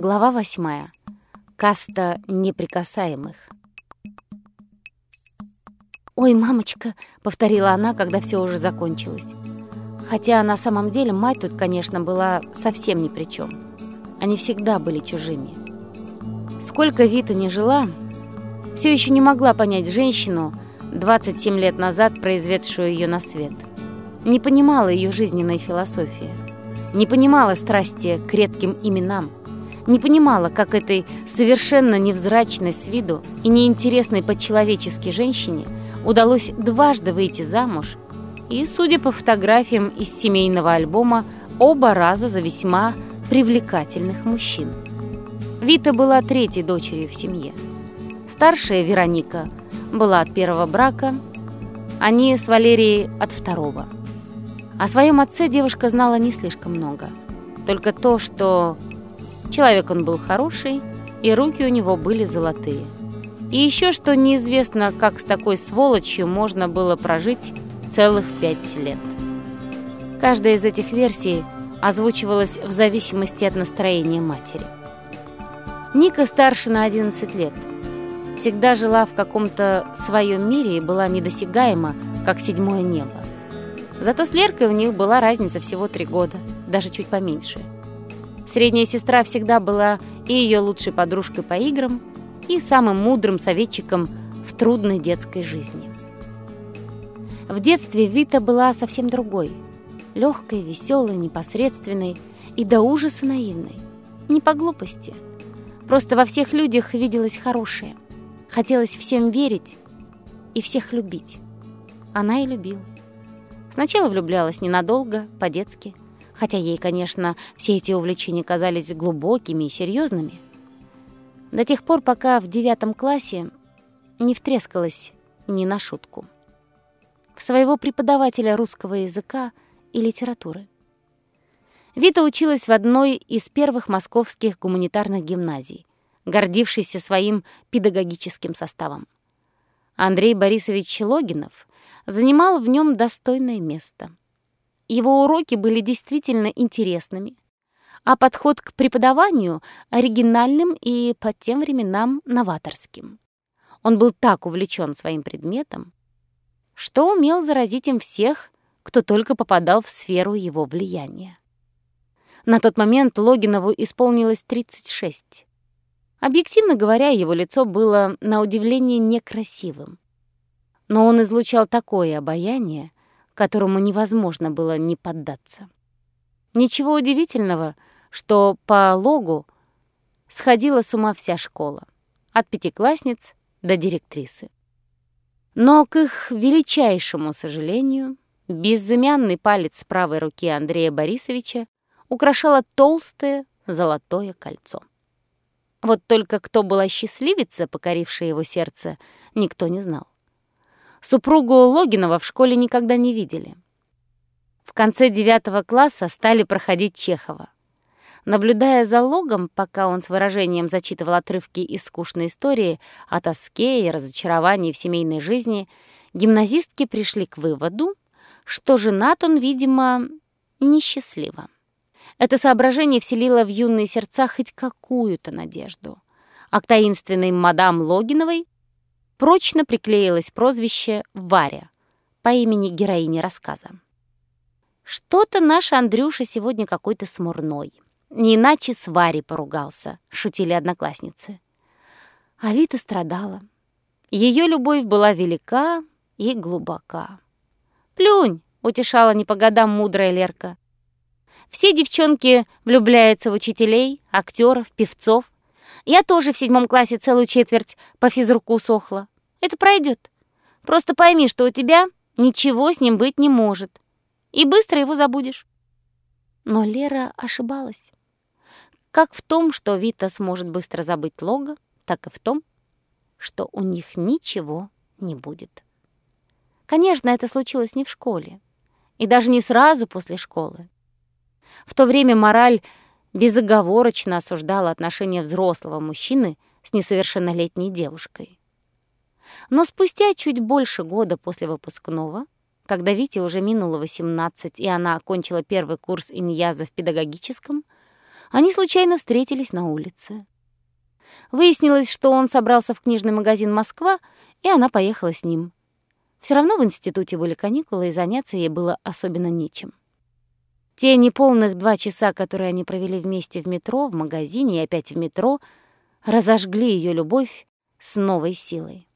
Глава восьмая. Каста неприкасаемых. «Ой, мамочка!» — повторила она, когда все уже закончилось. Хотя на самом деле мать тут, конечно, была совсем ни при чем. Они всегда были чужими. Сколько Вита не жила, все еще не могла понять женщину, 27 лет назад произведшую ее на свет. Не понимала ее жизненной философии. Не понимала страсти к редким именам. Не понимала, как этой совершенно невзрачной с виду и неинтересной по-человечески женщине удалось дважды выйти замуж и, судя по фотографиям из семейного альбома, оба раза за весьма привлекательных мужчин. Вита была третьей дочерью в семье. Старшая Вероника была от первого брака, они с Валерией от второго. О своем отце девушка знала не слишком много. Только то, что человек он был хороший, и руки у него были золотые. И еще что неизвестно, как с такой сволочью можно было прожить целых пять лет. Каждая из этих версий озвучивалась в зависимости от настроения матери. Ника старше на 11 лет. Всегда жила в каком-то своем мире и была недосягаема, как седьмое небо. Зато с Леркой у них была разница всего три года, даже чуть поменьше. Средняя сестра всегда была и ее лучшей подружкой по играм, и самым мудрым советчиком в трудной детской жизни. В детстве Вита была совсем другой. Легкой, веселой, непосредственной и до ужаса наивной. Не по глупости. Просто во всех людях виделось хорошее. Хотелось всем верить и всех любить. Она и любила. Сначала влюблялась ненадолго, по-детски, хотя ей, конечно, все эти увлечения казались глубокими и серьезными. До тех пор, пока в девятом классе не втрескалась ни на шутку. В своего преподавателя русского языка и литературы. Вита училась в одной из первых московских гуманитарных гимназий, гордившейся своим педагогическим составом. Андрей Борисович Логинов занимал в нем достойное место. Его уроки были действительно интересными, а подход к преподаванию оригинальным и по тем временам новаторским. Он был так увлечен своим предметом, что умел заразить им всех, кто только попадал в сферу его влияния. На тот момент Логинову исполнилось 36. Объективно говоря, его лицо было, на удивление, некрасивым но он излучал такое обаяние, которому невозможно было не поддаться. Ничего удивительного, что по логу сходила с ума вся школа, от пятиклассниц до директрисы. Но, к их величайшему сожалению, безымянный палец правой руки Андрея Борисовича украшало толстое золотое кольцо. Вот только кто была счастливица, покорившая его сердце, никто не знал. Супругу Логинова в школе никогда не видели. В конце девятого класса стали проходить Чехова. Наблюдая за Логом, пока он с выражением зачитывал отрывки из скучной истории о тоске и разочаровании в семейной жизни, гимназистки пришли к выводу, что женат он, видимо, несчастливо. Это соображение вселило в юные сердца хоть какую-то надежду. А к таинственной мадам Логиновой прочно приклеилось прозвище Варя по имени героини рассказа. «Что-то наш Андрюша сегодня какой-то смурной. Не иначе с Варей поругался», — шутили одноклассницы. А Вита страдала. Ее любовь была велика и глубока. «Плюнь!» — утешала не по годам мудрая Лерка. «Все девчонки влюбляются в учителей, актеров, певцов, я тоже в седьмом классе целую четверть по физруку сохла. Это пройдет. Просто пойми, что у тебя ничего с ним быть не может. И быстро его забудешь. Но Лера ошибалась. Как в том, что Вита сможет быстро забыть Лога, так и в том, что у них ничего не будет. Конечно, это случилось не в школе. И даже не сразу после школы. В то время мораль безоговорочно осуждала отношения взрослого мужчины с несовершеннолетней девушкой. Но спустя чуть больше года после выпускного, когда Вите уже минуло 18, и она окончила первый курс иньяза в педагогическом, они случайно встретились на улице. Выяснилось, что он собрался в книжный магазин «Москва», и она поехала с ним. Все равно в институте были каникулы, и заняться ей было особенно нечем. Те неполных два часа, которые они провели вместе в метро, в магазине и опять в метро, разожгли ее любовь с новой силой.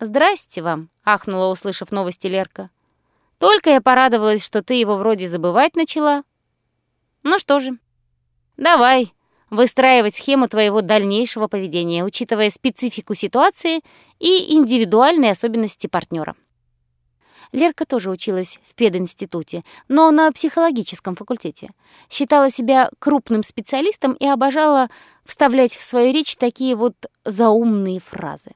«Здрасте вам», — ахнула, услышав новости Лерка. «Только я порадовалась, что ты его вроде забывать начала. Ну что же, давай выстраивать схему твоего дальнейшего поведения, учитывая специфику ситуации и индивидуальные особенности партнера. Лерка тоже училась в пединституте, но на психологическом факультете. Считала себя крупным специалистом и обожала вставлять в свою речь такие вот заумные фразы.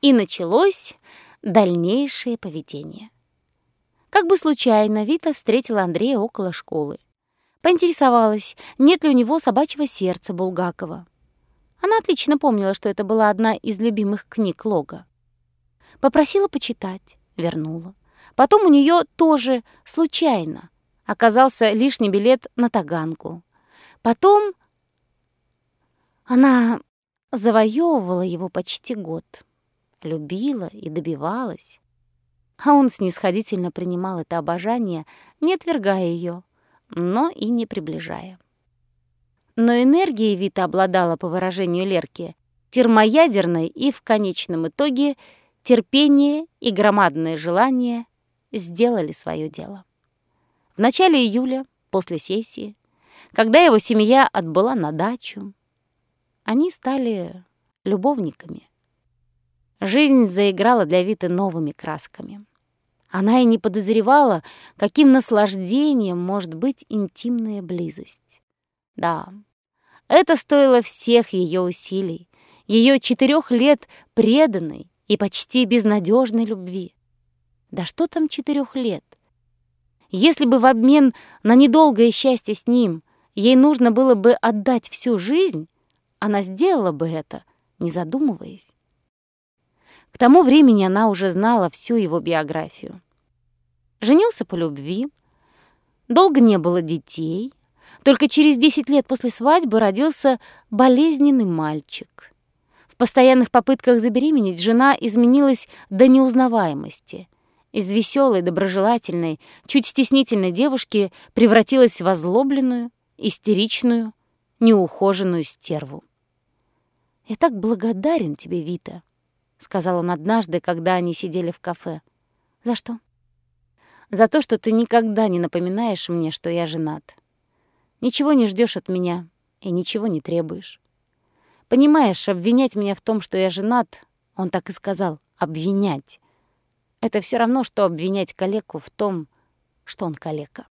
И началось дальнейшее поведение. Как бы случайно Вита встретила Андрея около школы. Поинтересовалась, нет ли у него собачьего сердца Булгакова. Она отлично помнила, что это была одна из любимых книг Лога. Попросила почитать, вернула. Потом у нее тоже случайно оказался лишний билет на Таганку. Потом она завоевывала его почти год. Любила и добивалась. А он снисходительно принимал это обожание, не отвергая ее, но и не приближая. Но энергией Вита обладала, по выражению Лерки, термоядерной и в конечном итоге терпение и громадное желание сделали свое дело. В начале июля, после сессии, когда его семья отбыла на дачу, они стали любовниками. Жизнь заиграла для Виты новыми красками. Она и не подозревала, каким наслаждением может быть интимная близость. Да, это стоило всех ее усилий, ее четырех лет преданной и почти безнадежной любви. Да что там четырех лет? Если бы в обмен на недолгое счастье с ним ей нужно было бы отдать всю жизнь, она сделала бы это, не задумываясь. К тому времени она уже знала всю его биографию. Женился по любви, долго не было детей, только через 10 лет после свадьбы родился болезненный мальчик. Постоянных попытках забеременеть жена изменилась до неузнаваемости. Из веселой, доброжелательной, чуть стеснительной девушки превратилась в озлобленную, истеричную, неухоженную стерву. «Я так благодарен тебе, Вита», — сказал он однажды, когда они сидели в кафе. «За что?» «За то, что ты никогда не напоминаешь мне, что я женат. Ничего не ждешь от меня и ничего не требуешь. Понимаешь, обвинять меня в том, что я женат, он так и сказал, обвинять. Это все равно, что обвинять калеку в том, что он калека».